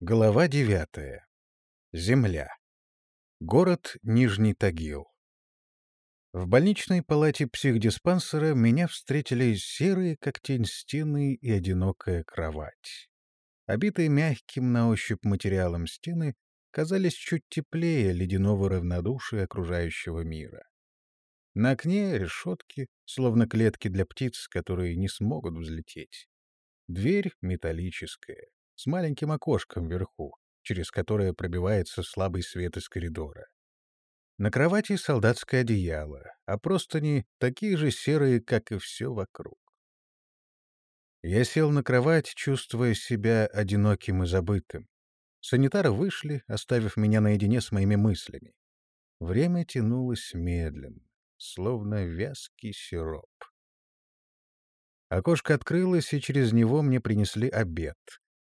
Глава девятая. Земля. Город Нижний Тагил. В больничной палате психдиспансера меня встретили серые, как тень, стены и одинокая кровать. Обитые мягким на ощупь материалом стены казались чуть теплее ледяного равнодушия окружающего мира. На окне решетки, словно клетки для птиц, которые не смогут взлететь. Дверь металлическая, с маленьким окошком вверху, через которое пробивается слабый свет из коридора. На кровати солдатское одеяло, а простыни такие же серые, как и все вокруг. Я сел на кровать, чувствуя себя одиноким и забытым. Санитары вышли, оставив меня наедине с моими мыслями. Время тянулось медленно словно вязкий сироп. Окошко открылось, и через него мне принесли обед.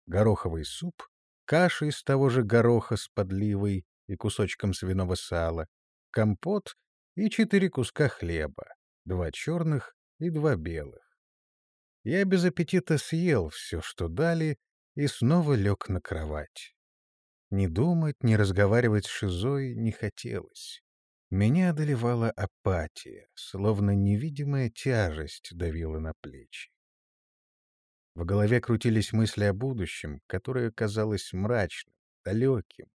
Гороховый суп, каша из того же гороха с подливой и кусочком свиного сала, компот и четыре куска хлеба, два черных и два белых. Я без аппетита съел все, что дали, и снова лег на кровать. Ни думать, ни разговаривать с Шизой не хотелось. Меня одолевала апатия, словно невидимая тяжесть давила на плечи. В голове крутились мысли о будущем, которое казалось мрачным, далеким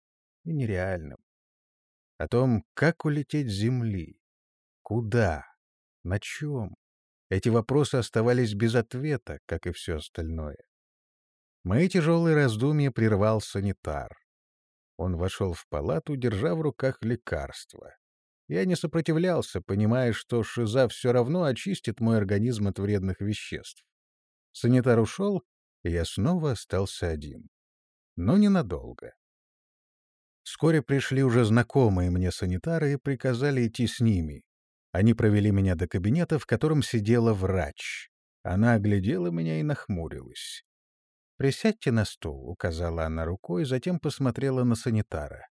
и нереальным. О том, как улететь с Земли, куда, на чем. Эти вопросы оставались без ответа, как и все остальное. Мои тяжелые раздумья прервал санитар. Он вошел в палату, держа в руках лекарство. Я не сопротивлялся, понимая, что шиза все равно очистит мой организм от вредных веществ. Санитар ушел, и я снова остался один. Но ненадолго. Вскоре пришли уже знакомые мне санитары и приказали идти с ними. Они провели меня до кабинета, в котором сидела врач. Она оглядела меня и нахмурилась. «Присядьте на стул», — указала она рукой, затем посмотрела на санитара.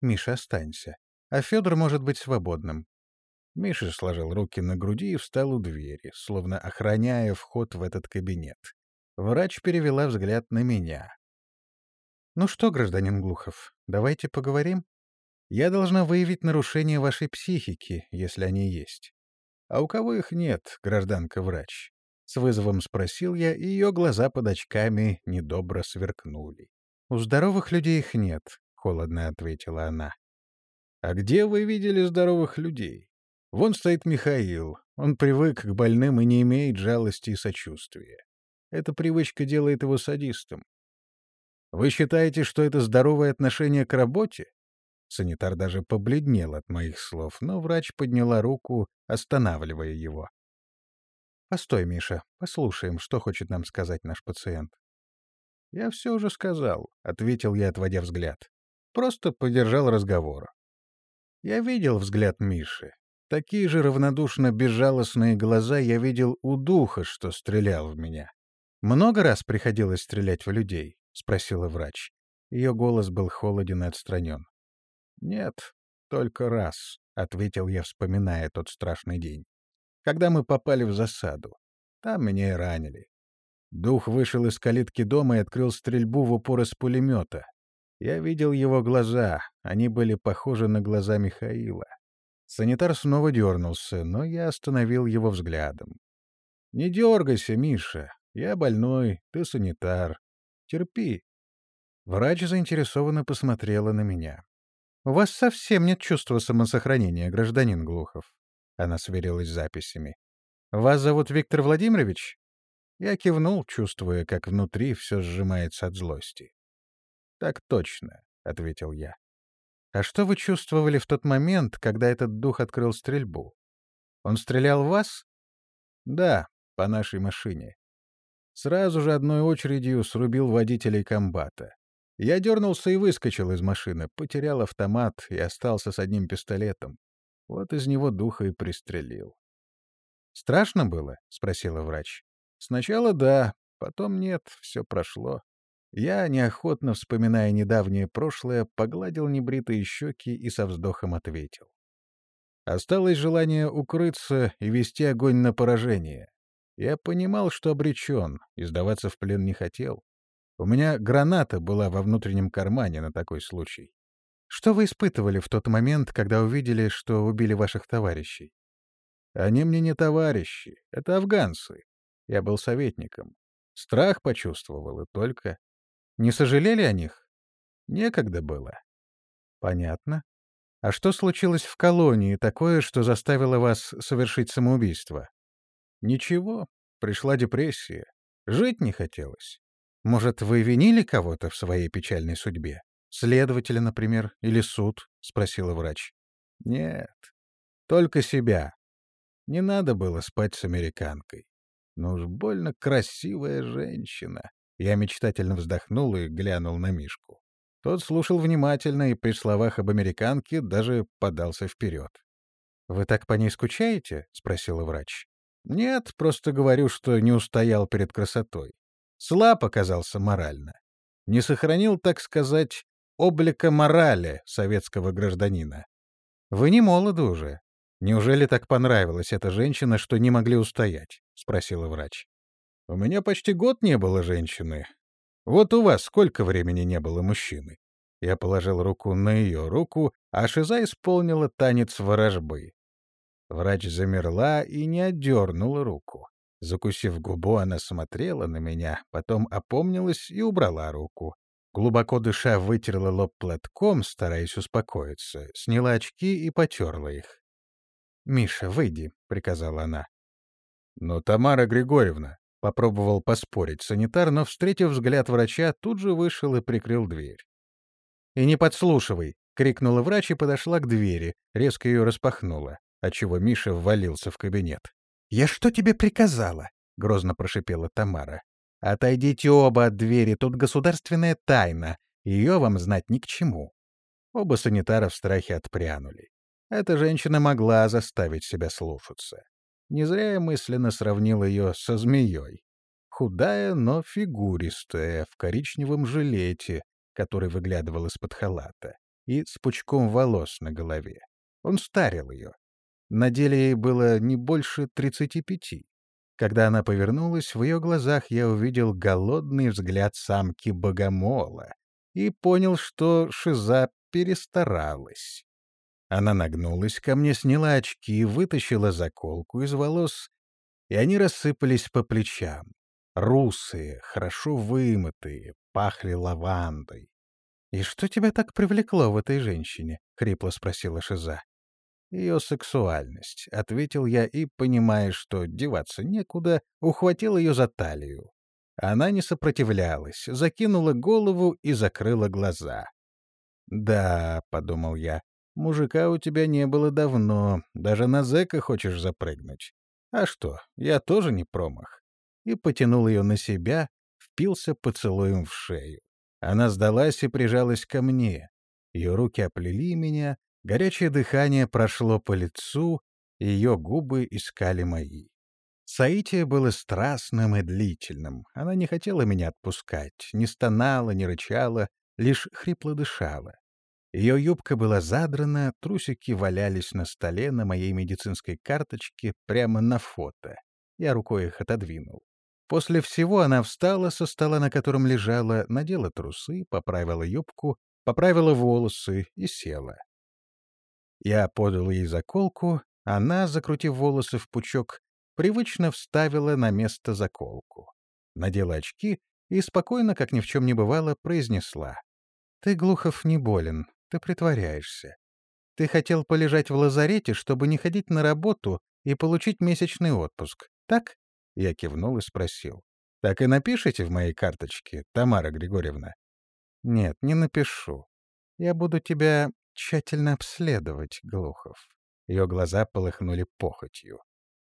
«Миша, останься а Федор может быть свободным. Миша сложил руки на груди и встал у двери, словно охраняя вход в этот кабинет. Врач перевела взгляд на меня. «Ну что, гражданин Глухов, давайте поговорим. Я должна выявить нарушения вашей психики, если они есть. А у кого их нет, гражданка-врач?» С вызовом спросил я, и ее глаза под очками недобро сверкнули. «У здоровых людей их нет», — холодно ответила она. А где вы видели здоровых людей? Вон стоит Михаил. Он привык к больным и не имеет жалости и сочувствия. Эта привычка делает его садистом. Вы считаете, что это здоровое отношение к работе? Санитар даже побледнел от моих слов, но врач подняла руку, останавливая его. «Постой, Миша, послушаем, что хочет нам сказать наш пациент». «Я все уже сказал», — ответил я, отводя взгляд. «Просто поддержал разговор. Я видел взгляд Миши. Такие же равнодушно безжалостные глаза я видел у духа, что стрелял в меня. «Много раз приходилось стрелять в людей?» — спросила врач. Ее голос был холоден и отстранен. «Нет, только раз», — ответил я, вспоминая тот страшный день. «Когда мы попали в засаду. Там меня и ранили. Дух вышел из калитки дома и открыл стрельбу в упор из пулемета. Я видел его глаза, они были похожи на глаза Михаила. Санитар снова дернулся, но я остановил его взглядом. «Не дергайся, Миша. Я больной, ты санитар. Терпи». Врач заинтересованно посмотрела на меня. «У вас совсем нет чувства самосохранения, гражданин Глухов». Она сверилась с записями. «Вас зовут Виктор Владимирович?» Я кивнул, чувствуя, как внутри все сжимается от злости. «Так точно», — ответил я. «А что вы чувствовали в тот момент, когда этот дух открыл стрельбу? Он стрелял в вас?» «Да, по нашей машине. Сразу же одной очередью срубил водителей комбата. Я дернулся и выскочил из машины, потерял автомат и остался с одним пистолетом. Вот из него духа и пристрелил. «Страшно было?» — спросила врач. «Сначала да, потом нет, все прошло». Я, неохотно вспоминая недавнее прошлое, погладил небритые щеки и со вздохом ответил. Осталось желание укрыться и вести огонь на поражение. Я понимал, что обречен, и сдаваться в плен не хотел. У меня граната была во внутреннем кармане на такой случай. Что вы испытывали в тот момент, когда увидели, что убили ваших товарищей? Они мне не товарищи, это афганцы. Я был советником. Страх почувствовал и только. Не сожалели о них? Некогда было. Понятно. А что случилось в колонии такое, что заставило вас совершить самоубийство? Ничего. Пришла депрессия. Жить не хотелось. Может, вы винили кого-то в своей печальной судьбе? Следователя, например, или суд? — спросила врач. Нет. Только себя. Не надо было спать с американкой. Но уж больно красивая женщина. Я мечтательно вздохнул и глянул на Мишку. Тот слушал внимательно и при словах об американке даже подался вперед. «Вы так по ней скучаете?» — спросила врач. «Нет, просто говорю, что не устоял перед красотой. Слаб оказался морально. Не сохранил, так сказать, облика морали советского гражданина. Вы не молоды уже. Неужели так понравилась эта женщина, что не могли устоять?» — спросила врач. «У меня почти год не было женщины. Вот у вас сколько времени не было мужчины?» Я положил руку на ее руку, а Шиза исполнила танец ворожбы. Врач замерла и не отдернула руку. Закусив губу, она смотрела на меня, потом опомнилась и убрала руку. Глубоко дыша, вытерла лоб платком, стараясь успокоиться, сняла очки и потерла их. «Миша, выйди», — приказала она. «Но Тамара Григорьевна», — попробовал поспорить санитар, но, встретив взгляд врача, тут же вышел и прикрыл дверь. «И не подслушивай!» — крикнула врач и подошла к двери, резко ее распахнула, отчего Миша ввалился в кабинет. «Я что тебе приказала?» — грозно прошипела Тамара. «Отойдите оба от двери, тут государственная тайна, ее вам знать ни к чему». Оба санитара в страхе отпрянули. Эта женщина могла заставить себя слушаться. Не зря я мысленно сравнил ее со змеей. Худая, но фигуристая, в коричневом жилете, который выглядывал из-под халата, и с пучком волос на голове. Он старил ее. На деле ей было не больше тридцати пяти. Когда она повернулась, в ее глазах я увидел голодный взгляд самки богомола и понял, что Шиза перестаралась. Она нагнулась ко мне, сняла очки, вытащила заколку из волос, и они рассыпались по плечам. Русые, хорошо вымытые, пахли лавандой. — И что тебя так привлекло в этой женщине? — хрипло спросила Шиза. — Ее сексуальность, — ответил я и, понимая, что деваться некуда, ухватил ее за талию. Она не сопротивлялась, закинула голову и закрыла глаза. «Да», — подумал я, Мужика у тебя не было давно, даже на зэка хочешь запрыгнуть. А что, я тоже не промах. И потянул ее на себя, впился поцелуем в шею. Она сдалась и прижалась ко мне. Ее руки оплели меня, горячее дыхание прошло по лицу, ее губы искали мои. Саития было страстным и длительным. Она не хотела меня отпускать, не стонала, не рычала, лишь хрипло дышала. Ее юбка была задрана, трусики валялись на столе на моей медицинской карточке прямо на фото. Я рукой их отодвинул. После всего она встала со стола, на котором лежала, надела трусы, поправила юбку, поправила волосы и села. Я подал ей заколку, она, закрутив волосы в пучок, привычно вставила на место заколку. Надела очки и спокойно, как ни в чем не бывало, произнесла. — Ты, Глухов, не болен. Ты притворяешься. Ты хотел полежать в лазарете, чтобы не ходить на работу и получить месячный отпуск, так? Я кивнул и спросил. Так и напишите в моей карточке, Тамара Григорьевна. Нет, не напишу. Я буду тебя тщательно обследовать, Глухов. Ее глаза полыхнули похотью.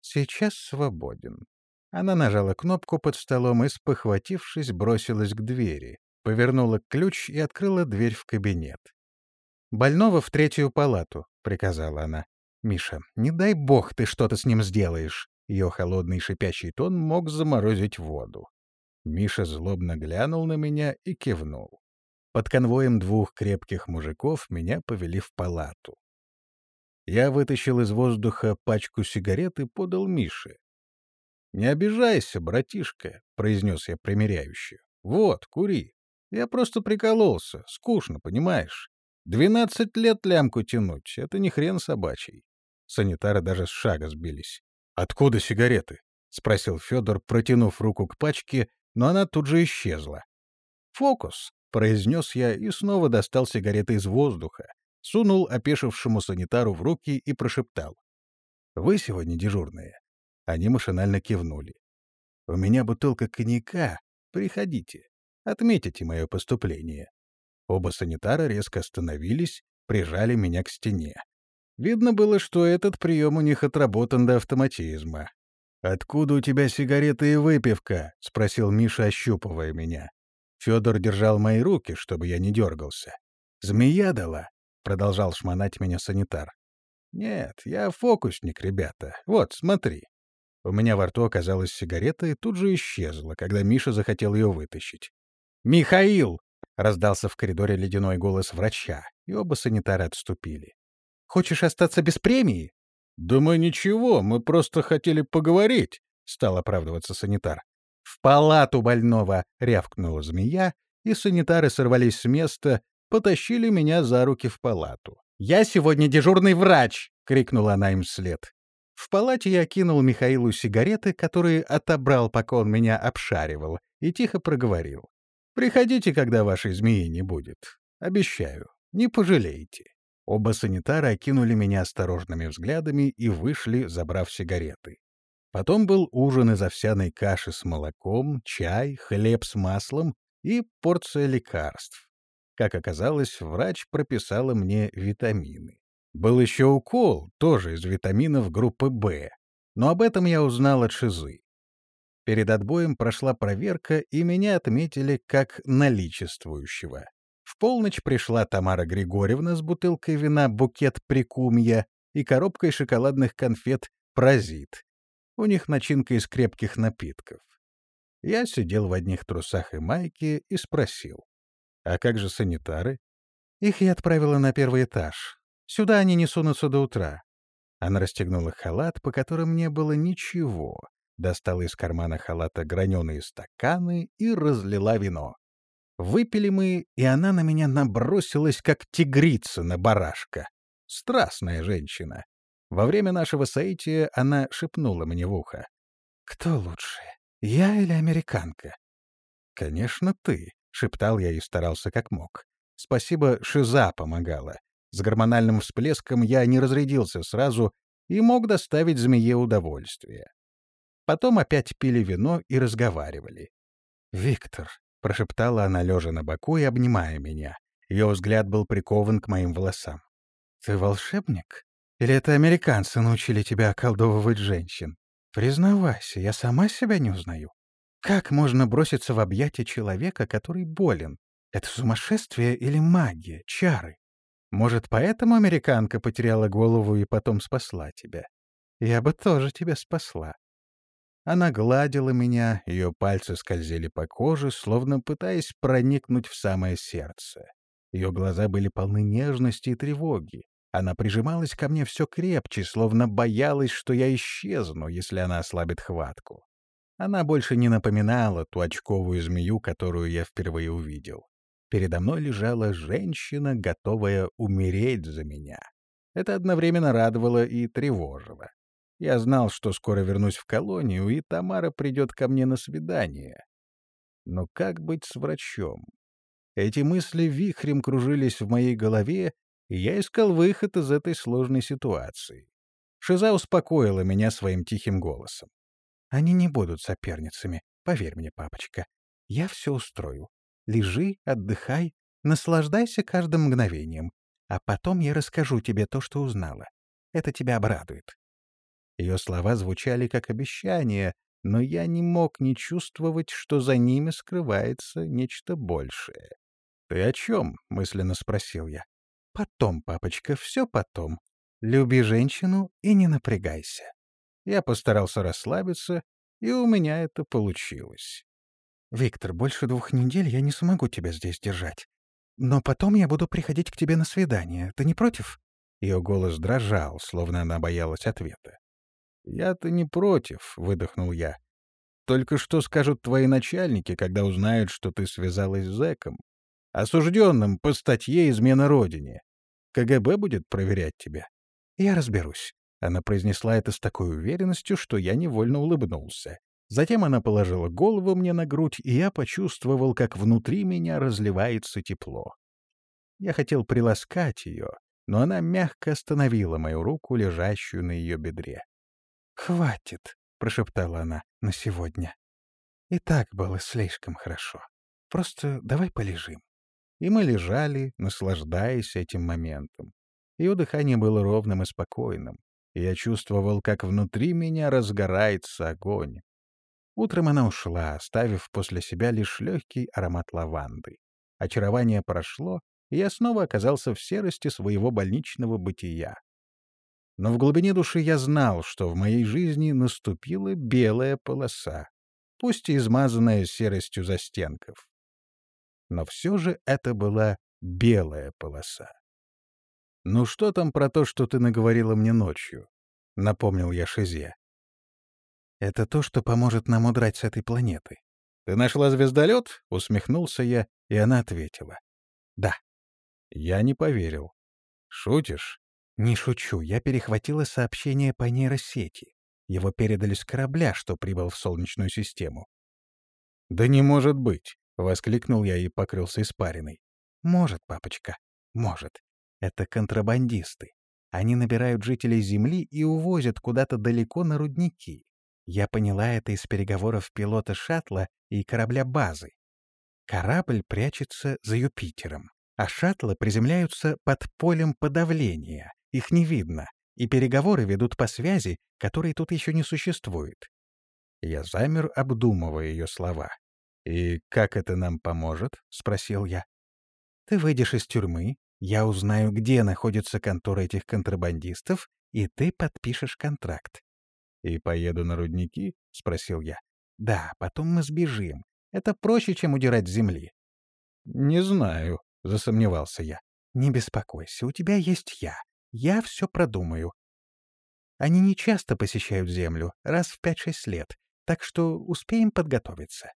Сейчас свободен. Она нажала кнопку под столом и, спохватившись, бросилась к двери, повернула ключ и открыла дверь в кабинет. «Больного в третью палату», — приказала она. «Миша, не дай бог ты что-то с ним сделаешь». Ее холодный шипящий тон мог заморозить воду. Миша злобно глянул на меня и кивнул. Под конвоем двух крепких мужиков меня повели в палату. Я вытащил из воздуха пачку сигарет и подал Мише. «Не обижайся, братишка», — произнес я примиряюще. Вот, кури. Я просто прикололся. Скучно, понимаешь? Двенадцать лет лямку тянуть — это не хрен собачий. Санитары даже с шага сбились. «Откуда сигареты?» — спросил Федор, протянув руку к пачке, но она тут же исчезла. «Фокус», — произнес я и снова достал сигареты из воздуха, сунул опешившему санитару в руки и прошептал. «Вы сегодня дежурные?» Они машинально кивнули. «У меня бутылка коньяка. Приходите. Отметите мое поступление». Оба санитара резко остановились, прижали меня к стене. Видно было, что этот прием у них отработан до автоматизма. «Откуда у тебя сигареты и выпивка?» — спросил Миша, ощупывая меня. Федор держал мои руки, чтобы я не дергался. «Змея дала?» — продолжал шмонать меня санитар. «Нет, я фокусник, ребята. Вот, смотри». У меня во рту оказалась сигарета и тут же исчезла, когда Миша захотел ее вытащить. «Михаил!» — раздался в коридоре ледяной голос врача, и оба санитара отступили. Хочешь остаться без премии? — Да мы ничего, мы просто хотели поговорить, — стал оправдываться санитар. — В палату больного! — рявкнула змея, и санитары сорвались с места, потащили меня за руки в палату. «Я сегодня дежурный врач!» — крикнула она им вслед. В палате я кинул Михаилу сигареты, которые отобрал, пока он меня обшаривал, и тихо проговорил. «Приходите, когда вашей змеи не будет. Обещаю, не пожалеете». Оба санитара окинули меня осторожными взглядами и вышли, забрав сигареты. Потом был ужин из овсяной каши с молоком, чай, хлеб с маслом и порция лекарств. Как оказалось, врач прописала мне витамины. Был еще укол, тоже из витаминов группы «Б», но об этом я узнал от Шизы. Перед отбоем прошла проверка, и меня отметили как наличествующего. В полночь пришла Тамара Григорьевна с бутылкой вина «Букет прикумья» и коробкой шоколадных конфет «Паразит». У них начинка из крепких напитков. Я сидел в одних трусах и майке и спросил. «А как же санитары?» «Их я отправила на первый этаж. Сюда они не сунутся до утра». Она расстегнула халат, по которым не было ничего, достала из кармана халата граненые стаканы и разлила вино. Выпили мы, и она на меня набросилась, как тигрица на барашка. Страстная женщина. Во время нашего соития она шепнула мне в ухо. «Кто лучше, я или американка?» «Конечно, ты», — шептал я и старался как мог. Спасибо, Шиза помогала. С гормональным всплеском я не разрядился сразу и мог доставить змее удовольствие. Потом опять пили вино и разговаривали. «Виктор, прошептала она, лежа на боку и обнимая меня. Ее взгляд был прикован к моим волосам. «Ты волшебник? Или это американцы научили тебя околдовывать женщин? Признавайся, я сама себя не узнаю. Как можно броситься в объятия человека, который болен? Это сумасшествие или магия, чары? Может, поэтому американка потеряла голову и потом спасла тебя? Я бы тоже тебя спасла. Она гладила меня, ее пальцы скользили по коже, словно пытаясь проникнуть в самое сердце. Ее глаза были полны нежности и тревоги. Она прижималась ко мне все крепче, словно боялась, что я исчезну, если она ослабит хватку. Она больше не напоминала ту очковую змею, которую я впервые увидел. Передо мной лежала женщина, готовая умереть за меня. Это одновременно радовало и тревожило. Я знал, что скоро вернусь в колонию, и Тамара придет ко мне на свидание. Но как быть с врачом? Эти мысли вихрем кружились в моей голове, и я искал выход из этой сложной ситуации. Шиза успокоила меня своим тихим голосом. «Они не будут соперницами, поверь мне, папочка. Я все устрою. Лежи, отдыхай, наслаждайся каждым мгновением, а потом я расскажу тебе то, что узнала. Это тебя обрадует». Ее слова звучали как обещание, но я не мог не чувствовать, что за ними скрывается нечто большее. «Ты о чем?» — мысленно спросил я. «Потом, папочка, все потом. Люби женщину и не напрягайся». Я постарался расслабиться, и у меня это получилось. «Виктор, больше двух недель я не смогу тебя здесь держать. Но потом я буду приходить к тебе на свидание. Ты не против?» Ее голос дрожал, словно она боялась ответа. «Я-то не против», — выдохнул я. Только что скажут твои начальники, когда узнают, что ты связалась с зэком? Осужденным по статье «Измена Родине». КГБ будет проверять тебя. Я разберусь. Она произнесла это с такой уверенностью, что я невольно улыбнулся. Затем она положила голову мне на грудь, и я почувствовал, как внутри меня разливается тепло. Я хотел приласкать ее, но она мягко остановила мою руку, лежащую на ее бедре. «Хватит», — прошептала она, — «на сегодня. И так было слишком хорошо. Просто давай полежим». И мы лежали, наслаждаясь этим моментом. Ее дыхание было ровным и спокойным я чувствовал, как внутри меня разгорается огонь. Утром она ушла, оставив после себя лишь легкий аромат лаванды. Очарование прошло, и я снова оказался в серости своего больничного бытия. Но в глубине души я знал, что в моей жизни наступила белая полоса, пусть и измазанная серостью застенков. Но все же это была белая полоса. «Ну что там про то, что ты наговорила мне ночью?» — напомнил я Шизе. «Это то, что поможет нам удрать с этой планеты». «Ты нашла звездолет?» — усмехнулся я, и она ответила. «Да». Я не поверил. «Шутишь?» «Не шучу. Я перехватила сообщение по нейросети. Его передали с корабля, что прибыл в Солнечную систему». «Да не может быть!» — воскликнул я и покрылся испариной. «Может, папочка, может. Это контрабандисты. Они набирают жителей Земли и увозят куда-то далеко на рудники. Я поняла это из переговоров пилота шаттла и корабля базы. Корабль прячется за Юпитером, а шаттлы приземляются под полем подавления. Их не видно, и переговоры ведут по связи, которой тут еще не существует. Я замер, обдумывая ее слова. «И как это нам поможет?» — спросил я. «Ты выйдешь из тюрьмы, я узнаю, где находится контора этих контрабандистов, и ты подпишешь контракт. — И поеду на рудники? — спросил я. — Да, потом мы сбежим. Это проще, чем удирать с земли. — Не знаю, — засомневался я. — Не беспокойся, у тебя есть я. Я все продумаю. Они не часто посещают Землю, раз в пять-шесть лет, так что успеем подготовиться.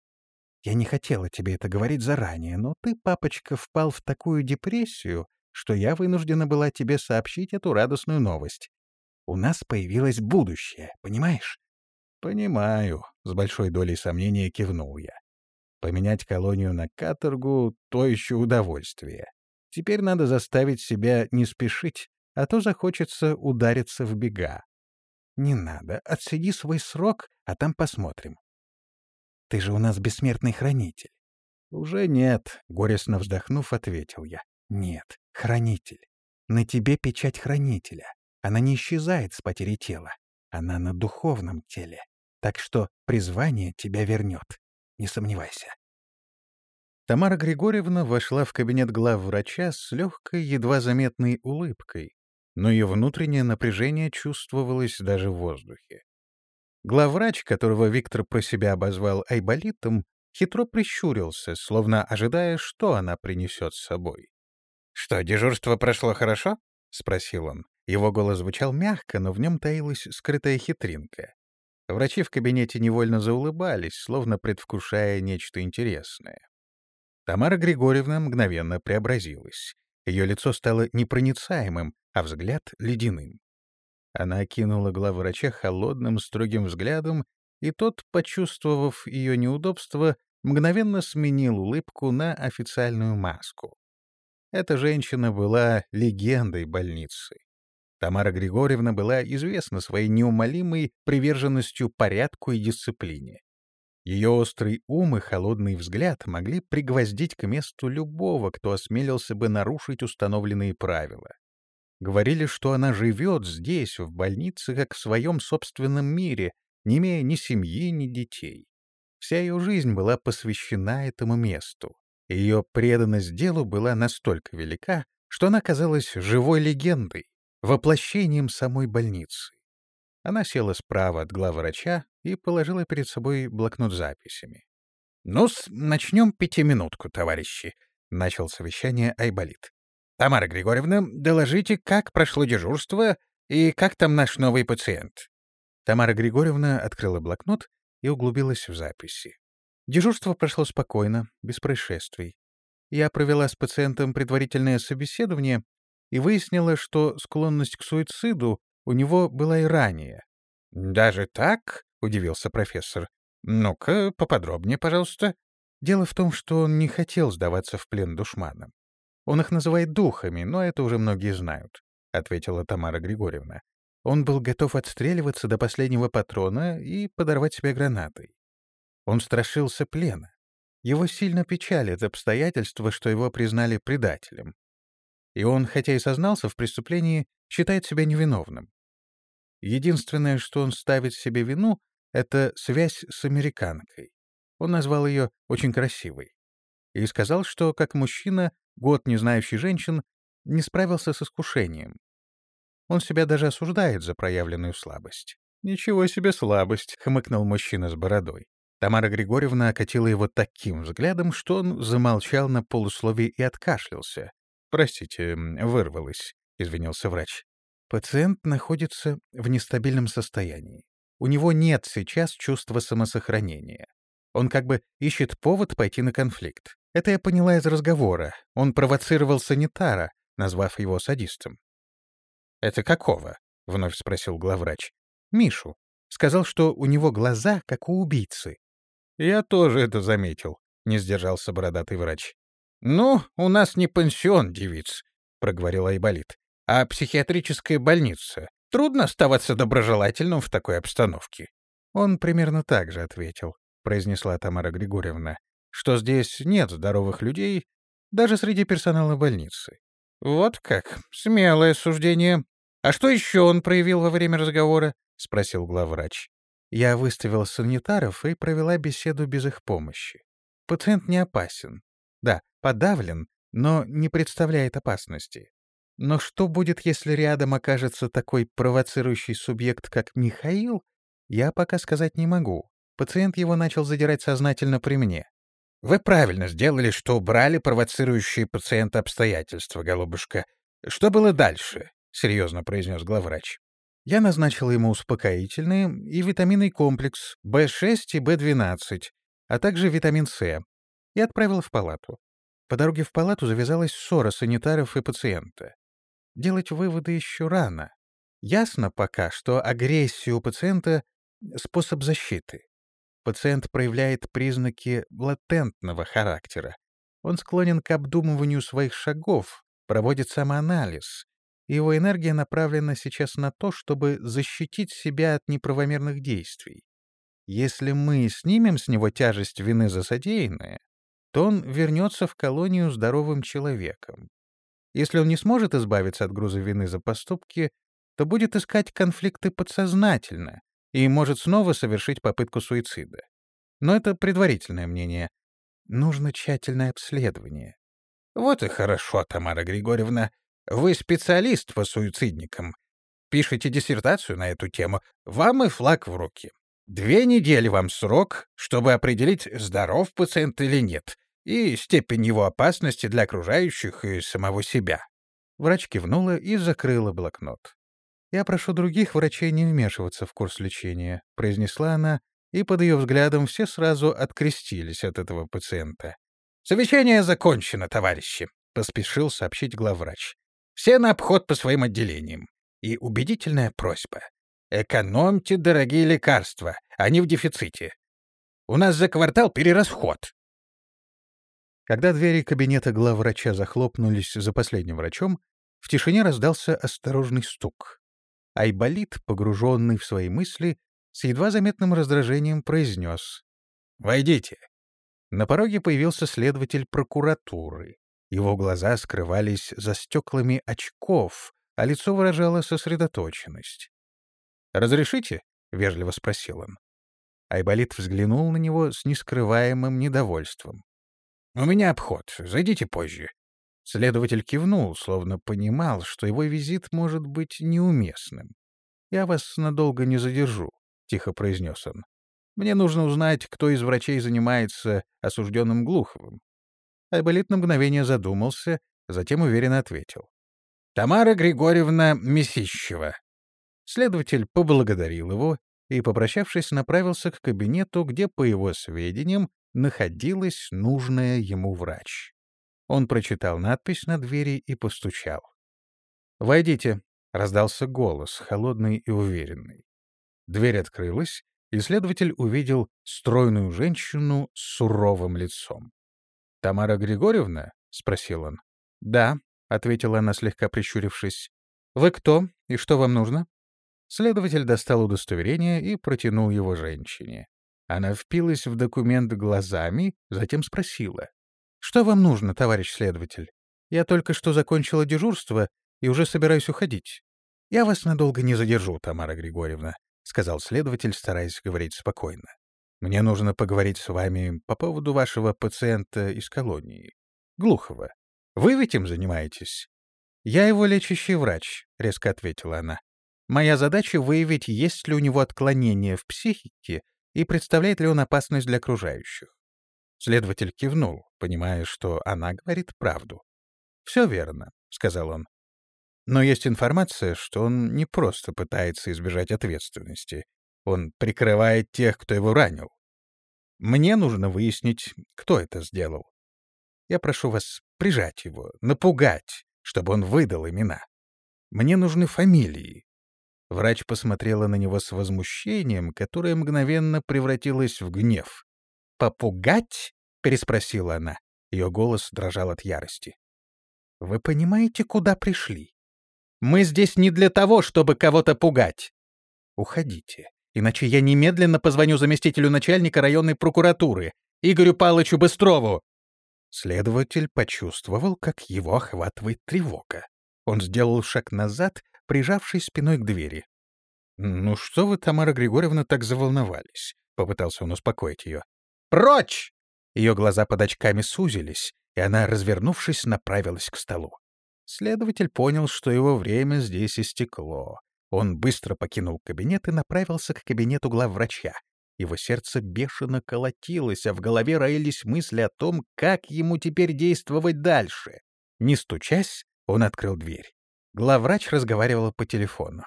Я не хотела тебе это говорить заранее, но ты, папочка, впал в такую депрессию, что я вынуждена была тебе сообщить эту радостную новость. У нас появилось будущее, понимаешь? Понимаю, с большой долей сомнения кивнул я. Поменять колонию на каторгу — то еще удовольствие. Теперь надо заставить себя не спешить, а то захочется удариться в бега. Не надо, отсиди свой срок, а там посмотрим. Ты же у нас бессмертный хранитель. Уже нет, горестно вздохнув, ответил я. Нет, хранитель. На тебе печать хранителя. Она не исчезает с потери тела. Она на духовном теле. Так что призвание тебя вернет. Не сомневайся. Тамара Григорьевна вошла в кабинет главврача с легкой, едва заметной улыбкой, но ее внутреннее напряжение чувствовалось даже в воздухе. Главврач, которого Виктор про себя обозвал Айболитом, хитро прищурился, словно ожидая, что она принесет с собой. «Что, дежурство прошло хорошо?» — спросил он. Его голос звучал мягко, но в нем таилась скрытая хитринка. Врачи в кабинете невольно заулыбались, словно предвкушая нечто интересное. Тамара Григорьевна мгновенно преобразилась. Ее лицо стало непроницаемым, а взгляд — ледяным. Она окинула главврача холодным, строгим взглядом, и тот, почувствовав ее неудобство, мгновенно сменил улыбку на официальную маску. Эта женщина была легендой больницы. Тамара Григорьевна была известна своей неумолимой приверженностью порядку и дисциплине. Ее острый ум и холодный взгляд могли пригвоздить к месту любого, кто осмелился бы нарушить установленные правила. Говорили, что она живет здесь, в больнице, как в своем собственном мире, не имея ни семьи, ни детей. Вся ее жизнь была посвящена этому месту. Ее преданность делу была настолько велика, что она казалась живой легендой, воплощением самой больницы. Она села справа от главврача и положила перед собой блокнот с записями. ну начнем пятиминутку, товарищи», — начал совещание Айболит. «Тамара Григорьевна, доложите, как прошло дежурство и как там наш новый пациент?» Тамара Григорьевна открыла блокнот и углубилась в записи. Дежурство прошло спокойно, без происшествий. Я провела с пациентом предварительное собеседование и выяснила, что склонность к суициду у него была и ранее. «Даже так?» — удивился профессор. «Ну-ка, поподробнее, пожалуйста». Дело в том, что он не хотел сдаваться в плен душманам. Он их называет духами, но это уже многие знают, — ответила Тамара Григорьевна. Он был готов отстреливаться до последнего патрона и подорвать себя гранатой. Он страшился плена. Его сильно печалит обстоятельство, что его признали предателем. И он, хотя и сознался в преступлении, считает себя невиновным. Единственное, что он ставит себе вину, — это связь с американкой. Он назвал ее очень красивой. И сказал, что, как мужчина, год не знающий женщин, не справился с искушением. Он себя даже осуждает за проявленную слабость. «Ничего себе слабость!» — хмыкнул мужчина с бородой. Тамара Григорьевна окатила его таким взглядом, что он замолчал на полусловие и откашлялся. «Простите, вырвалось», — извинился врач. Пациент находится в нестабильном состоянии. У него нет сейчас чувства самосохранения. Он как бы ищет повод пойти на конфликт. Это я поняла из разговора. Он провоцировал санитара, назвав его садистом. «Это какого?» — вновь спросил главврач. «Мишу. Сказал, что у него глаза, как у убийцы». «Я тоже это заметил», — не сдержался бородатый врач. «Ну, у нас не пансион, девиц», — проговорил Айболит, — «а психиатрическая больница. Трудно оставаться доброжелательным в такой обстановке». Он примерно так же ответил. — произнесла Тамара Григорьевна, — что здесь нет здоровых людей даже среди персонала больницы. — Вот как, смелое суждение. А что еще он проявил во время разговора? — спросил главврач. Я выставил санитаров и провела беседу без их помощи. Пациент не опасен. Да, подавлен, но не представляет опасности. Но что будет, если рядом окажется такой провоцирующий субъект, как Михаил, я пока сказать не могу. Пациент его начал задирать сознательно при мне. «Вы правильно сделали, что убрали провоцирующие пациента обстоятельства, голубушка. Что было дальше?» — серьезно произнес главврач. Я назначил ему успокоительные и витаминный комплекс В6 и В12, а также витамин С, и отправил в палату. По дороге в палату завязалась ссора санитаров и пациента. Делать выводы еще рано. Ясно пока, что агрессия у пациента — способ защиты. Пациент проявляет признаки латентного характера. Он склонен к обдумыванию своих шагов, проводит самоанализ. Его энергия направлена сейчас на то, чтобы защитить себя от неправомерных действий. Если мы снимем с него тяжесть вины за содеянное, то он вернется в колонию здоровым человеком. Если он не сможет избавиться от груза вины за поступки, то будет искать конфликты подсознательно, и может снова совершить попытку суицида. Но это предварительное мнение. Нужно тщательное обследование. Вот и хорошо, Тамара Григорьевна. Вы специалист по суицидникам. Пишете диссертацию на эту тему. Вам и флаг в руки. Две недели вам срок, чтобы определить, здоров пациент или нет, и степень его опасности для окружающих и самого себя. Врач кивнула и закрыла блокнот. «Я прошу других врачей не вмешиваться в курс лечения», — произнесла она, и под ее взглядом все сразу открестились от этого пациента. «Совещание закончено, товарищи», — поспешил сообщить главврач. «Все на обход по своим отделениям. И убедительная просьба. Экономьте дорогие лекарства, они в дефиците. У нас за квартал перерасход». Когда двери кабинета главврача захлопнулись за последним врачом, в тишине раздался осторожный стук. Айболит, погруженный в свои мысли, с едва заметным раздражением произнес «Войдите». На пороге появился следователь прокуратуры. Его глаза скрывались за стеклами очков, а лицо выражало сосредоточенность. «Разрешите?» — вежливо спросил он. Айболит взглянул на него с нескрываемым недовольством. «У меня обход. Зайдите позже. Следователь кивнул, словно понимал, что его визит может быть неуместным. «Я вас надолго не задержу», — тихо произнес он. «Мне нужно узнать, кто из врачей занимается осужденным Глуховым». Айболит на мгновение задумался, затем уверенно ответил. «Тамара Григорьевна Месищева». Следователь поблагодарил его и, попрощавшись, направился к кабинету, где, по его сведениям, находилась нужная ему врач. Он прочитал надпись на двери и постучал. «Войдите», — раздался голос, холодный и уверенный. Дверь открылась, и следователь увидел стройную женщину с суровым лицом. «Тамара Григорьевна?» — спросил он. «Да», — ответила она, слегка прищурившись. «Вы кто и что вам нужно?» Следователь достал удостоверение и протянул его женщине. Она впилась в документ глазами, затем спросила. «Что вам нужно, товарищ следователь? Я только что закончила дежурство и уже собираюсь уходить. Я вас надолго не задержу, Тамара Григорьевна», — сказал следователь, стараясь говорить спокойно. «Мне нужно поговорить с вами по поводу вашего пациента из колонии. Глухого. Вы ведь им занимаетесь?» «Я его лечащий врач», — резко ответила она. «Моя задача — выявить, есть ли у него отклонение в психике и представляет ли он опасность для окружающих. Следователь кивнул, понимая, что она говорит правду. «Все верно», — сказал он. «Но есть информация, что он не просто пытается избежать ответственности. Он прикрывает тех, кто его ранил. Мне нужно выяснить, кто это сделал. Я прошу вас прижать его, напугать, чтобы он выдал имена. Мне нужны фамилии, Врач посмотрела на него с возмущением, которое мгновенно превратилось в гнев. «Попугать?» — переспросила она. Ее голос дрожал от ярости. «Вы понимаете, куда пришли? Мы здесь не для того, чтобы кого-то пугать. Уходите, иначе я немедленно позвоню заместителю начальника районной прокуратуры, Игорю Палычу Быстрову». Следователь почувствовал, как его охватывает тревога. Он сделал шаг назад прижавшись спиной к двери. «Ну что вы, Тамара Григорьевна, так заволновались?» — попытался он успокоить ее. «Прочь!» Ее глаза под очками сузились, и она, развернувшись, направилась к столу. Следователь понял, что его время здесь истекло. Он быстро покинул кабинет и направился к кабинету главврача. Его сердце бешено колотилось, а в голове роились мысли о том, как ему теперь действовать дальше. Не стучась, он открыл дверь. Главврач разговаривала по телефону.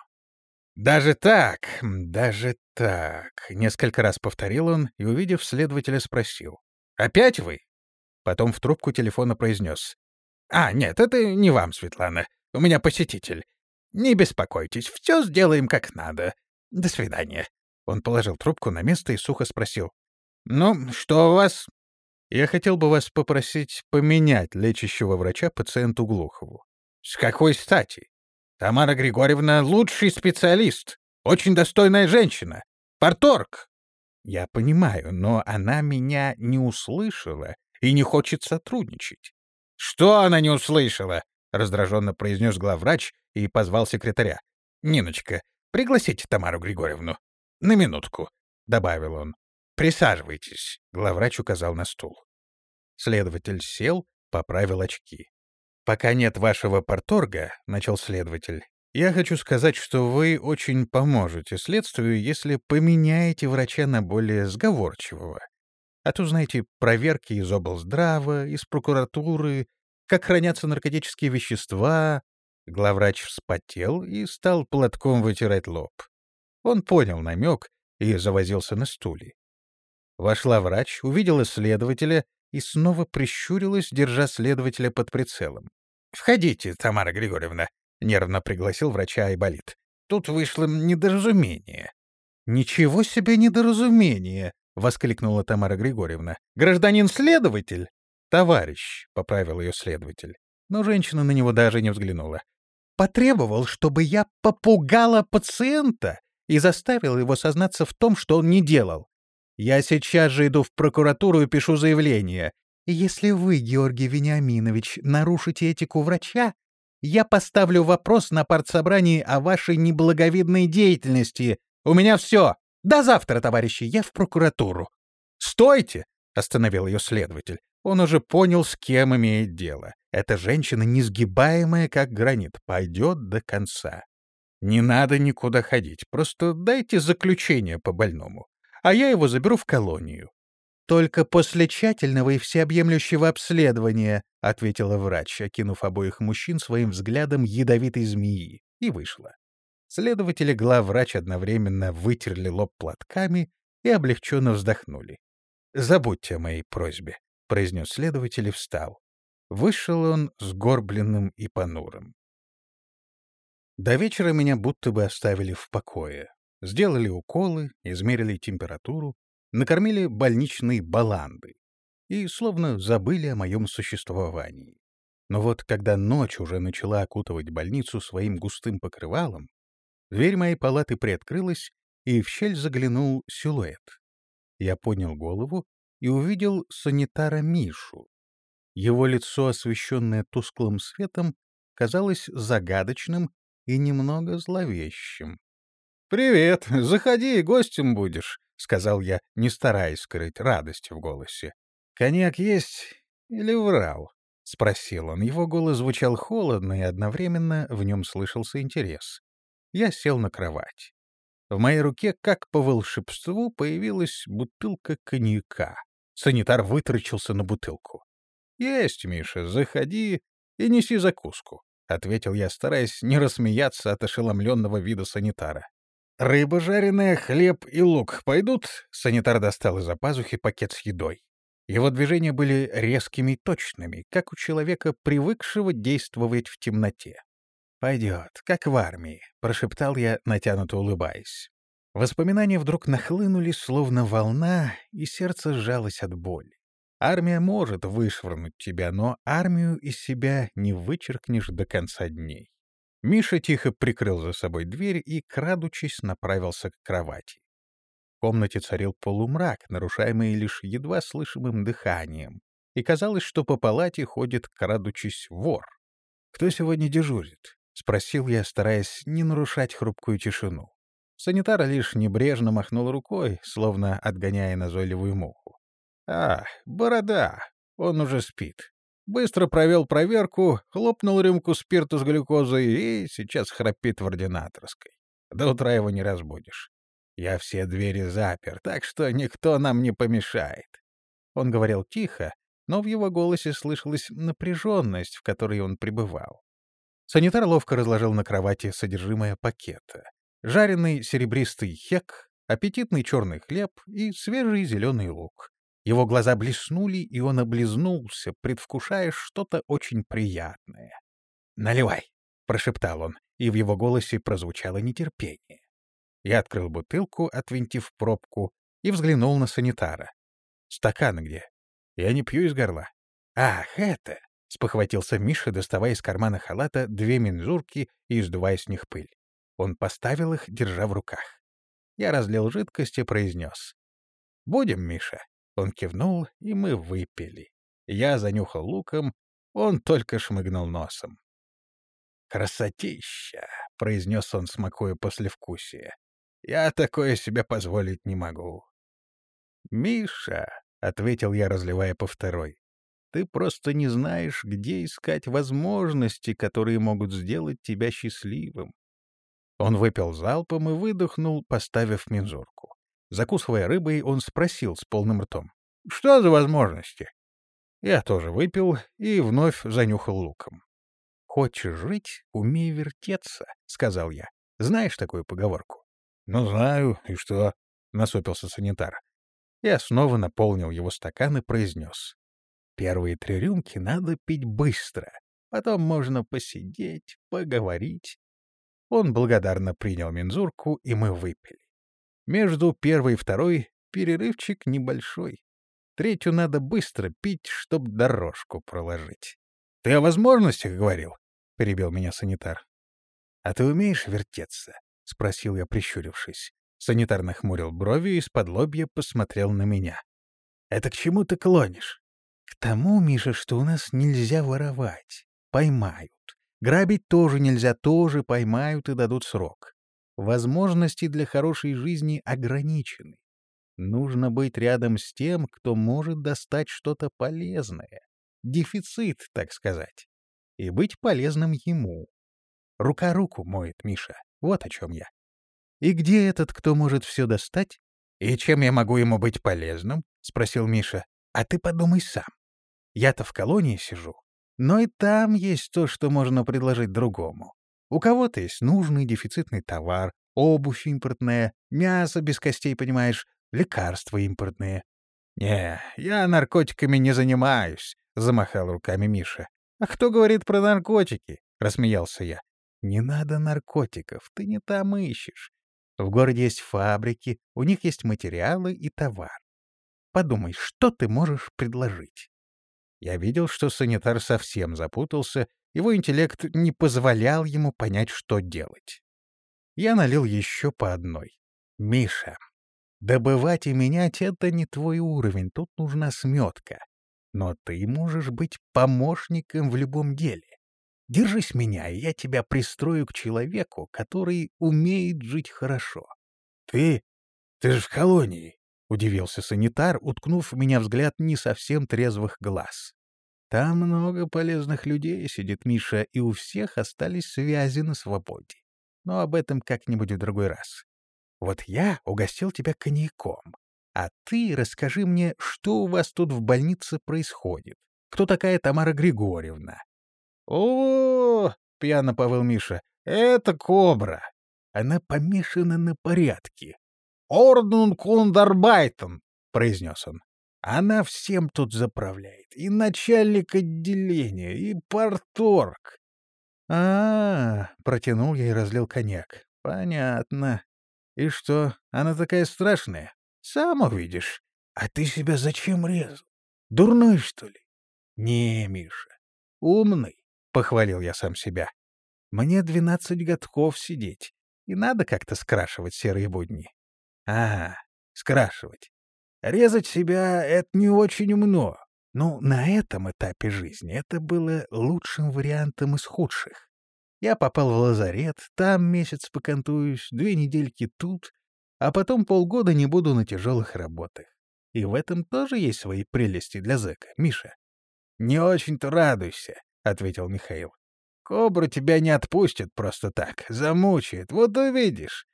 «Даже так, даже так», — несколько раз повторил он и, увидев следователя, спросил. «Опять вы?» Потом в трубку телефона произнес. «А, нет, это не вам, Светлана. У меня посетитель. Не беспокойтесь, все сделаем как надо. До свидания». Он положил трубку на место и сухо спросил. «Ну, что у вас?» «Я хотел бы вас попросить поменять лечащего врача пациенту Глухову. С какой стати? Тамара Григорьевна — лучший специалист, очень достойная женщина, порторг. Я понимаю, но она меня не услышала и не хочет сотрудничать. Что она не услышала? раздраженно произнес главврач и позвал секретаря. Ниночка, пригласите Тамару Григорьевну. На минутку, добавил он. Присаживайтесь, главврач указал на стул. Следователь сел, поправил очки. «Пока нет вашего порторга», — начал следователь, «я хочу сказать, что вы очень поможете следствию, если поменяете врача на более сговорчивого. А то, знаете, проверки из облздрава, из прокуратуры, как хранятся наркотические вещества...» Главврач вспотел и стал платком вытирать лоб. Он понял намек и завозился на стуле. Вошла врач, увидела следователя и снова прищурилась, держа следователя под прицелом. «Входите, Тамара Григорьевна», — нервно пригласил врача Айболит. «Тут вышло недоразумение». «Ничего себе недоразумение!» — воскликнула Тамара Григорьевна. «Гражданин-следователь?» «Товарищ», — поправил ее следователь. Но женщина на него даже не взглянула. «Потребовал, чтобы я попугала пациента и заставил его сознаться в том, что он не делал. Я сейчас же иду в прокуратуру и пишу заявление. Если вы, Георгий Вениаминович, нарушите этику врача, я поставлю вопрос на партсобрании о вашей неблаговидной деятельности. У меня все. До завтра, товарищи, я в прокуратуру. Стойте! — остановил ее следователь. Он уже понял, с кем имеет дело. Эта женщина, несгибаемая, как гранит, пойдет до конца. Не надо никуда ходить, просто дайте заключение по больному, а я его заберу в колонию. «Только после тщательного и всеобъемлющего обследования», — ответила врач, окинув обоих мужчин своим взглядом ядовитой змеи, и вышла. Следователи главврач одновременно вытерли лоб платками и облегченно вздохнули. «Забудьте о моей просьбе», — произнес следователь и встал. Вышел он сгорбленным и понурым. До вечера меня будто бы оставили в покое. Сделали уколы, измерили температуру, накормили больничные баланды и словно забыли о моем существовании. Но вот когда ночь уже начала окутывать больницу своим густым покрывалом, дверь моей палаты приоткрылась, и в щель заглянул силуэт. Я поднял голову и увидел санитара Мишу. Его лицо, освещенное тусклым светом, казалось загадочным и немного зловещим. — Привет, заходи, гостем будешь, — сказал я, не стараясь скрыть радость в голосе. — Коньяк есть или врал? — спросил он. Его голос звучал холодно, и одновременно в нем слышался интерес. Я сел на кровать. В моей руке, как по волшебству, появилась бутылка коньяка. Санитар вытрачился на бутылку. — Есть, Миша, заходи и неси закуску, — ответил я, стараясь не рассмеяться от ошеломленного вида санитара. — Рыба жареная, хлеб и лук пойдут? — санитар достал из-за пазухи пакет с едой. Его движения были резкими и точными, как у человека, привыкшего действовать в темноте. «Пойдет, как в армии», — прошептал я, натянуто улыбаясь. Воспоминания вдруг нахлынули, словно волна, и сердце сжалось от боли. Армия может вышвырнуть тебя, но армию из себя не вычеркнешь до конца дней. Миша тихо прикрыл за собой дверь и, крадучись, направился к кровати. В комнате царил полумрак, нарушаемый лишь едва слышимым дыханием, и казалось, что по палате ходит, крадучись, вор. «Кто сегодня дежурит?» — спросил я, стараясь не нарушать хрупкую тишину. Санитар лишь небрежно махнул рукой, словно отгоняя назойливую муху. «А, борода! Он уже спит. Быстро провел проверку, хлопнул рюмку спирту с глюкозой и сейчас храпит в ординаторской. До утра его не разбудишь. Я все двери запер, так что никто нам не помешает». Он говорил тихо, но в его голосе слышалась напряженность, в которой он пребывал. Санитар ловко разложил на кровати содержимое пакета. Жареный серебристый хек, аппетитный черный хлеб и свежий зеленый лук. Его глаза блеснули, и он облизнулся, предвкушая что-то очень приятное. «Наливай!» — прошептал он, и в его голосе прозвучало нетерпение. Я открыл бутылку, отвинтив пробку, и взглянул на санитара. «Стакан где?» «Я не пью из горла». «Ах, это!» — спохватился Миша, доставая из кармана халата две мензурки и издувая с них пыль. Он поставил их, держа в руках. Я разлил жидкость и произнес. «Будем, Миша». Он кивнул, и мы выпили. Я занюхал луком, он только шмыгнул носом. «Красотища!» — произнес он, смакуя послевкусие. «Я такое себе позволить не могу». «Миша!» — ответил я, разливая по второй. Ты просто не знаешь, где искать возможности, которые могут сделать тебя счастливым. Он выпил залпом и выдохнул, поставив мензурку. Закусывая рыбой, он спросил с полным ртом. — Что за возможности? Я тоже выпил и вновь занюхал луком. — Хочешь жить — умей вертеться, — сказал я. Знаешь такую поговорку? — Ну, знаю. И что? — насупился санитар. Я снова наполнил его стакан и произнес. Первые три рюмки надо пить быстро. Потом можно посидеть, поговорить. Он благодарно принял мензурку, и мы выпили. Между первой и второй перерывчик небольшой. Третью надо быстро пить, чтоб дорожку проложить. — Ты о возможностях говорил? — перебил меня санитар. — А ты умеешь вертеться? — спросил я, прищурившись. Санитар нахмурил брови и из-под лобья посмотрел на меня. — Это к чему ты клонишь? К тому, Миша, что у нас нельзя воровать. Поймают. Грабить тоже нельзя, тоже поймают и дадут срок. Возможности для хорошей жизни ограничены. Нужно быть рядом с тем, кто может достать что-то полезное. Дефицит, так сказать. И быть полезным ему. Рука руку моет, Миша. Вот о чем я. И где этот, кто может все достать? И чем я могу ему быть полезным? — спросил Миша. А ты подумай сам. Я-то в колонии сижу, но и там есть то, что можно предложить другому. У кого-то есть нужный дефицитный товар, обувь импортная, мясо без костей, понимаешь, лекарства импортные. — Не, я наркотиками не занимаюсь, — замахал руками Миша. — А кто говорит про наркотики? — рассмеялся я. — Не надо наркотиков, ты не там ищешь. В городе есть фабрики, у них есть материалы и товар. Подумай, что ты можешь предложить? Я видел, что санитар совсем запутался, его интеллект не позволял ему понять, что делать. Я налил еще по одной. «Миша, добывать и менять — это не твой уровень, тут нужна сметка. Но ты можешь быть помощником в любом деле. Держись меня, и я тебя пристрою к человеку, который умеет жить хорошо». «Ты? Ты же в колонии!» — удивился санитар, уткнув в меня взгляд не совсем трезвых глаз. «Там много полезных людей сидит, Миша, и у всех остались связи на свободе. Но об этом как-нибудь в другой раз. Вот я угостил тебя коньяком, а ты расскажи мне, что у вас тут в больнице происходит. Кто такая Тамара Григорьевна?» «О, -о, -о — пьяно повыл Миша, — это кобра. Она помешана на порядке. «Орден Кундарбайтен», — произнес он. «Она всем тут заправляет. И начальник отделения, и порторг». А, -а, -а протянул я и разлил коньяк. «Понятно. И что, она такая страшная? Сам увидишь. А ты себя зачем резал? Дурной, что ли?» «Не, Миша, умный», — похвалил я сам себя. «Мне двенадцать годков сидеть, и надо как-то скрашивать серые будни. Ага, скрашивать. Резать себя — это не очень умно. Ну, на этом этапе жизни это было лучшим вариантом из худших. Я попал в лазарет, там месяц покантуюсь, две недельки тут, а потом полгода не буду на тяжелых работах. И в этом тоже есть свои прелести для зэка, Миша. — Не очень-то радуйся, — ответил Михаил. — Кобра тебя не отпустит просто так, замучает, вот увидишь.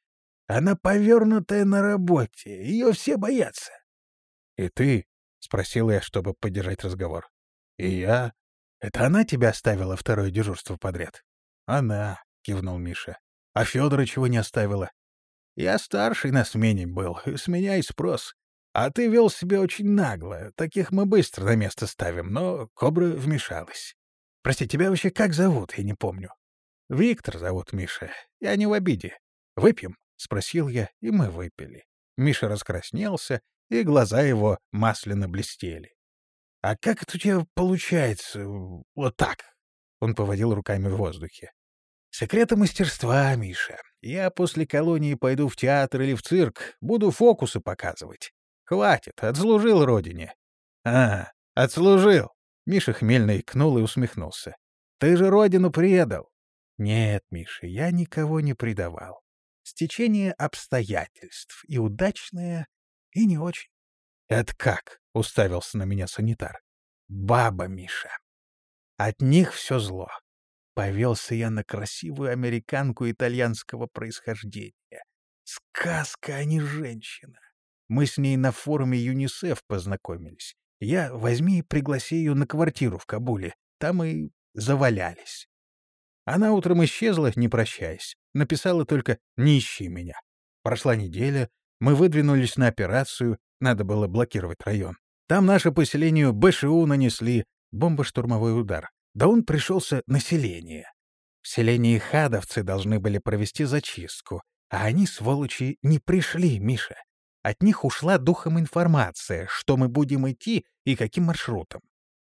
Она повернутая на работе, ее все боятся. — И ты? — спросил я, чтобы поддержать разговор. — И я? Это она тебя оставила второе дежурство подряд? — Она, — кивнул Миша. — А Федора чего не оставила? — Я старший на смене был, с меня и спрос. А ты вел себя очень нагло, таких мы быстро на место ставим, но Кобра вмешалась. Прости, тебя вообще как зовут, я не помню. Виктор зовут Миша, я не в обиде. Выпьем? — спросил я, и мы выпили. Миша раскраснелся, и глаза его масляно блестели. — А как это у тебя получается вот так? — он поводил руками в воздухе. — Секреты мастерства, Миша. Я после колонии пойду в театр или в цирк, буду фокусы показывать. Хватит, отслужил родине. — А, отслужил. Миша хмельно икнул и усмехнулся. — Ты же родину предал. — Нет, Миша, я никого не предавал стечение обстоятельств, и удачное, и не очень. — Это как? — уставился на меня санитар. — Баба Миша. От них все зло. Повелся я на красивую американку итальянского происхождения. Сказка, а не женщина. Мы с ней на форуме ЮНИСЕФ познакомились. Я возьми и пригласи ее на квартиру в Кабуле. Там и завалялись. Она утром исчезла, не прощаясь. Написала только «Не ищи меня». Прошла неделя, мы выдвинулись на операцию, надо было блокировать район. Там наше поселению БШУ нанесли бомбо-штурмовой удар. Да он пришелся население. В селении хадовцы должны были провести зачистку, а они, сволочи, не пришли, Миша. От них ушла духом информация, что мы будем идти и каким маршрутом.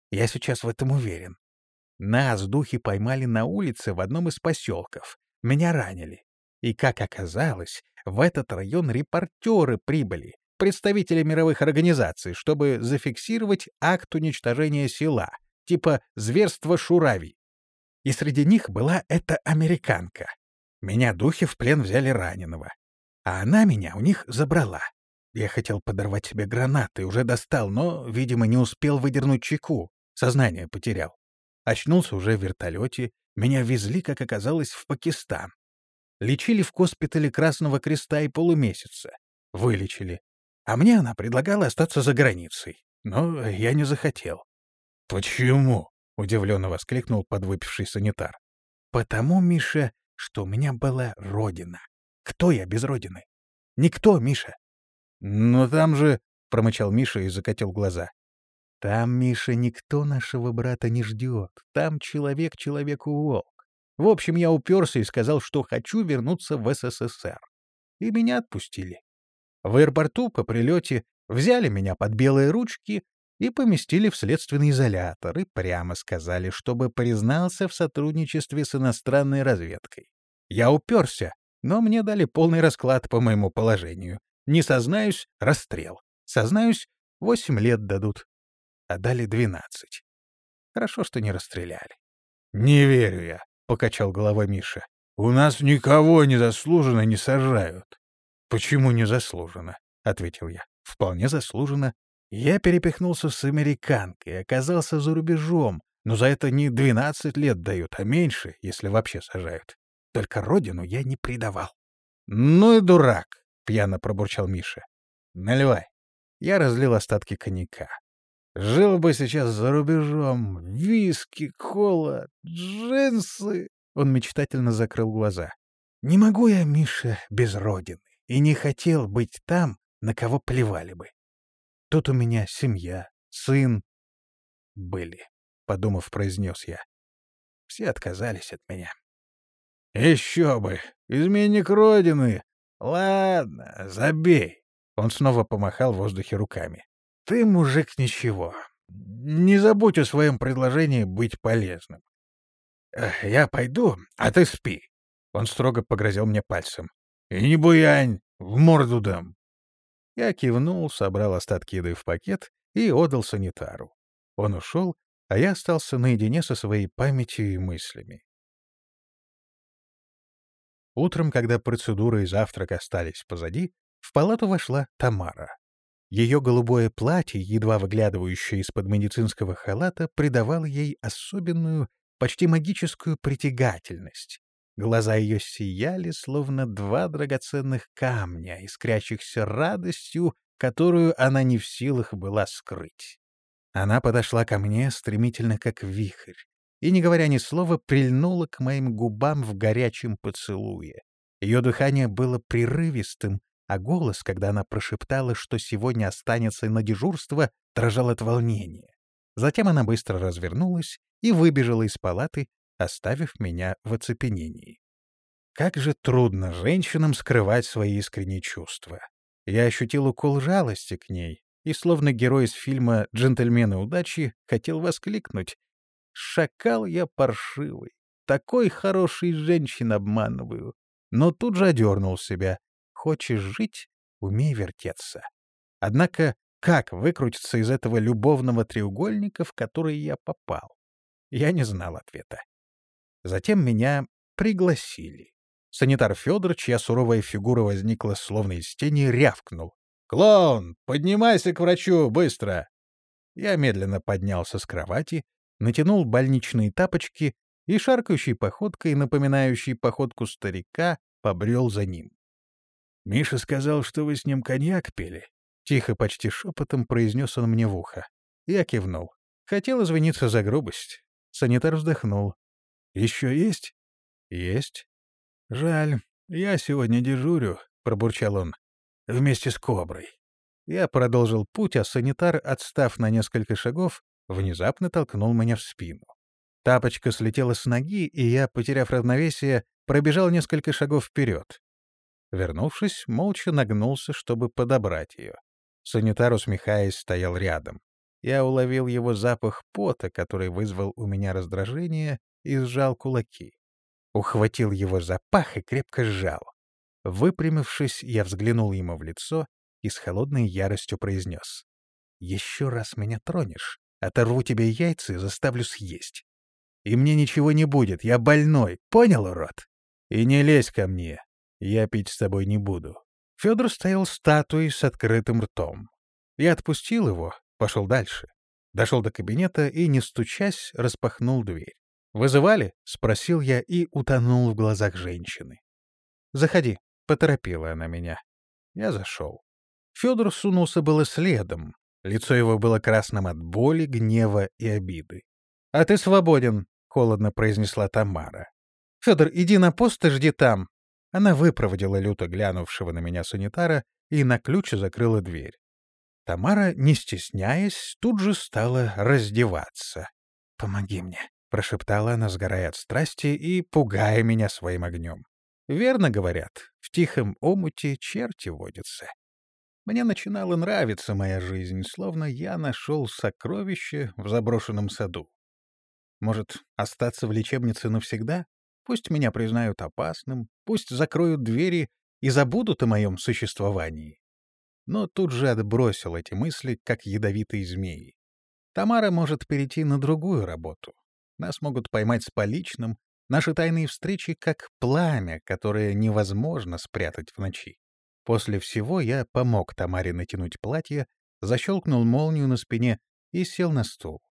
Я сейчас в этом уверен. Нас духи поймали на улице в одном из поселков. Меня ранили. И, как оказалось, в этот район репортеры прибыли, представители мировых организаций, чтобы зафиксировать акт уничтожения села, типа зверства Шурави. И среди них была эта американка. Меня духи в плен взяли раненого. А она меня у них забрала. Я хотел подорвать себе гранаты, уже достал, но, видимо, не успел выдернуть чеку. Сознание потерял. Очнулся уже в вертолете. Меня везли, как оказалось, в Пакистан. Лечили в госпитале Красного Креста и полумесяца. Вылечили. А мне она предлагала остаться за границей. Но я не захотел. «Почему?» — удивленно воскликнул подвыпивший санитар. «Потому, Миша, что у меня была родина. Кто я без родины? Никто, Миша. — Но там же... — промычал Миша и закатил глаза. — Там, Миша, никто нашего брата не ждет. Там человек человеку волк. В общем, я уперся и сказал, что хочу вернуться в СССР. И меня отпустили. В аэропорту по прилете взяли меня под белые ручки и поместили в следственный изолятор и прямо сказали, чтобы признался в сотрудничестве с иностранной разведкой. Я уперся, но мне дали полный расклад по моему положению. Не сознаюсь — расстрел. Сознаюсь — восемь лет дадут. А дали двенадцать. Хорошо, что не расстреляли. — Не верю я, — покачал головой Миша. — У нас никого незаслуженно не сажают. — Почему незаслуженно? — ответил я. — Вполне заслуженно. Я перепихнулся с американкой, оказался за рубежом, но за это не двенадцать лет дают, а меньше, если вообще сажают. Только родину я не предавал. — Ну и дурак, — пьяно пробурчал Миша. — Наливай. Я разлил остатки коньяка. Жил бы сейчас за рубежом. Виски, кола, джинсы. Он мечтательно закрыл глаза. Не могу я, Миша, без родины. И не хотел быть там, на кого плевали бы. Тут у меня семья, сын были, — подумав, произнес я. Все отказались от меня. — Еще бы! Изменник Родины! Ладно, забей! Он снова помахал в воздухе руками. — Ты, мужик, ничего. Не забудь о своем предложении быть полезным. — Я пойду, а ты спи. Он строго погрозил мне пальцем. — И не буянь, в морду дам. Я кивнул, собрал остатки еды в пакет и отдал санитару. Он ушел, а я остался наедине со своей памятью и мыслями. Утром, когда процедура и завтрак остались позади, в палату вошла Тамара. Ее голубое платье, едва выглядывающее из-под медицинского халата, придавало ей особенную, почти магическую притягательность. Глаза ее сияли, словно два драгоценных камня, искрящихся радостью, которую она не в силах была скрыть. Она подошла ко мне стремительно, как вихрь, и, не говоря ни слова, прильнула к моим губам в горячем поцелуе. Ее дыхание было прерывистым, а голос, когда она прошептала, что сегодня останется на дежурство, дрожал от волнения. Затем она быстро развернулась и выбежала из палаты, оставив меня в оцепенении. Как же трудно женщинам скрывать свои искренние чувства. Я ощутил укол жалости к ней и, словно герой из фильма «Джентльмены удачи», хотел воскликнуть. «Шакал я паршивый, такой хороший женщин обманываю». Но тут же одернул себя. «Хочешь жить — умей вертеться». Однако как выкрутиться из этого любовного треугольника, в который я попал? Я не знал ответа. Затем меня пригласили. Санитар Федор, чья суровая фигура возникла словно из тени, рявкнул. «Клоун, поднимайся к врачу, быстро!» Я медленно поднялся с кровати, натянул больничные тапочки и шаркающей походкой, напоминающей походку старика, побрел за ним. «Миша сказал, что вы с ним коньяк пили?» Тихо, почти шепотом произнес он мне в ухо. Я кивнул. Хотел извиниться за грубость. Санитар вздохнул. Еще есть? Есть. Жаль, я сегодня дежурю, пробурчал он. Вместе с коброй. Я продолжил путь, а санитар, отстав на несколько шагов, внезапно толкнул меня в спину. Тапочка слетела с ноги, и я, потеряв равновесие, пробежал несколько шагов вперед. Вернувшись, молча нагнулся, чтобы подобрать ее. Санитар, усмехаясь, стоял рядом. Я уловил его запах пота, который вызвал у меня раздражение, и сжал кулаки. Ухватил его за пах и крепко сжал. Выпрямившись, я взглянул ему в лицо и с холодной яростью произнес. «Еще раз меня тронешь, оторву тебе яйца и заставлю съесть. И мне ничего не будет, я больной, понял, урод? И не лезь ко мне, я пить с тобой не буду». Федор стоял статуей с открытым ртом. Я отпустил его, пошел дальше. Дошел до кабинета и, не стучась, распахнул дверь. «Вызывали?» — спросил я и утонул в глазах женщины. «Заходи», — поторопила она меня. Я зашел. Федор сунулся было следом. Лицо его было красным от боли, гнева и обиды. «А ты свободен», — холодно произнесла Тамара. Федор, иди на пост и жди там. Она выпроводила люто глянувшего на меня санитара и на ключ закрыла дверь. Тамара, не стесняясь, тут же стала раздеваться. «Помоги мне», — прошептала она, сгорая от страсти и пугая меня своим огнем. Верно говорят, в тихом омуте черти водятся. Мне начинала нравиться моя жизнь, словно я нашел сокровище в заброшенном саду. Может, остаться в лечебнице навсегда? Пусть меня признают опасным, пусть закроют двери и забудут о моем существовании. Но тут же отбросил эти мысли, как ядовитые змеи. Тамара может перейти на другую работу. Нас могут поймать с поличным, наши тайные встречи как пламя, которое невозможно спрятать в ночи. После всего я помог Тамаре натянуть платье, защелкнул молнию на спине и сел на стул.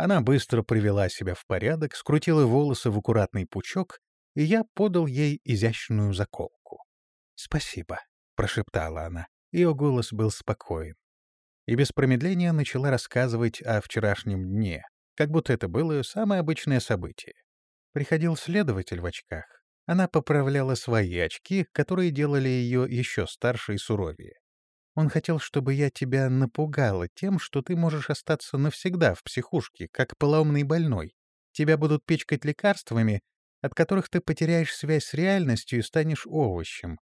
Она быстро привела себя в порядок, скрутила волосы в аккуратный пучок, и я подал ей изящную заколку. «Спасибо», — прошептала она. Ее голос был спокоен. И без промедления начала рассказывать о вчерашнем дне, как будто это было самое обычное событие. Приходил следователь в очках. Она поправляла свои очки, которые делали ее еще старше и суровее. Он хотел, чтобы я тебя напугала тем, что ты можешь остаться навсегда в психушке, как полоумный больной. Тебя будут пичкать лекарствами, от которых ты потеряешь связь с реальностью и станешь овощем.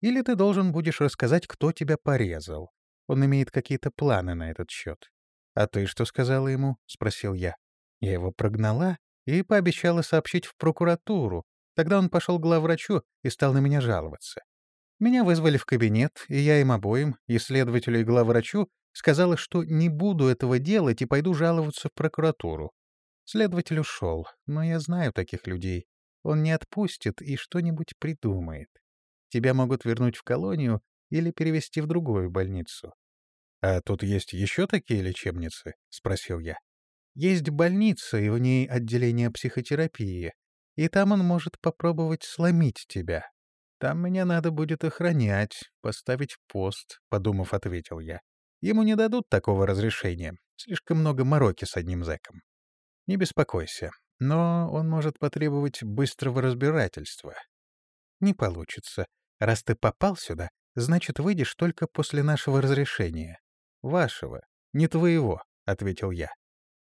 Или ты должен будешь рассказать, кто тебя порезал. Он имеет какие-то планы на этот счет. — А ты что сказала ему? — спросил я. Я его прогнала и пообещала сообщить в прокуратуру. Тогда он пошел к главврачу и стал на меня жаловаться. Меня вызвали в кабинет, и я им обоим, исследователю и главврачу, сказала, что не буду этого делать и пойду жаловаться в прокуратуру. Следователь ушел, но я знаю таких людей. Он не отпустит и что-нибудь придумает. Тебя могут вернуть в колонию или перевести в другую больницу. — А тут есть еще такие лечебницы? — спросил я. — Есть больница, и в ней отделение психотерапии. И там он может попробовать сломить тебя. Там меня надо будет охранять, поставить пост, — подумав, ответил я. Ему не дадут такого разрешения. Слишком много мороки с одним зэком. Не беспокойся, но он может потребовать быстрого разбирательства. Не получится. Раз ты попал сюда, значит, выйдешь только после нашего разрешения. Вашего, не твоего, — ответил я.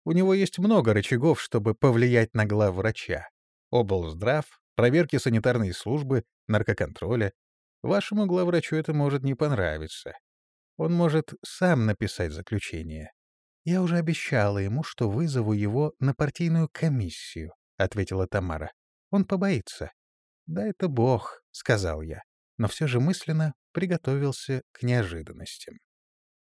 У него есть много рычагов, чтобы повлиять на главврача. Облздрав, проверки санитарной службы, наркоконтроля. Вашему главврачу это может не понравиться. Он может сам написать заключение. «Я уже обещала ему, что вызову его на партийную комиссию», — ответила Тамара. «Он побоится». «Да это бог», — сказал я, но все же мысленно приготовился к неожиданностям.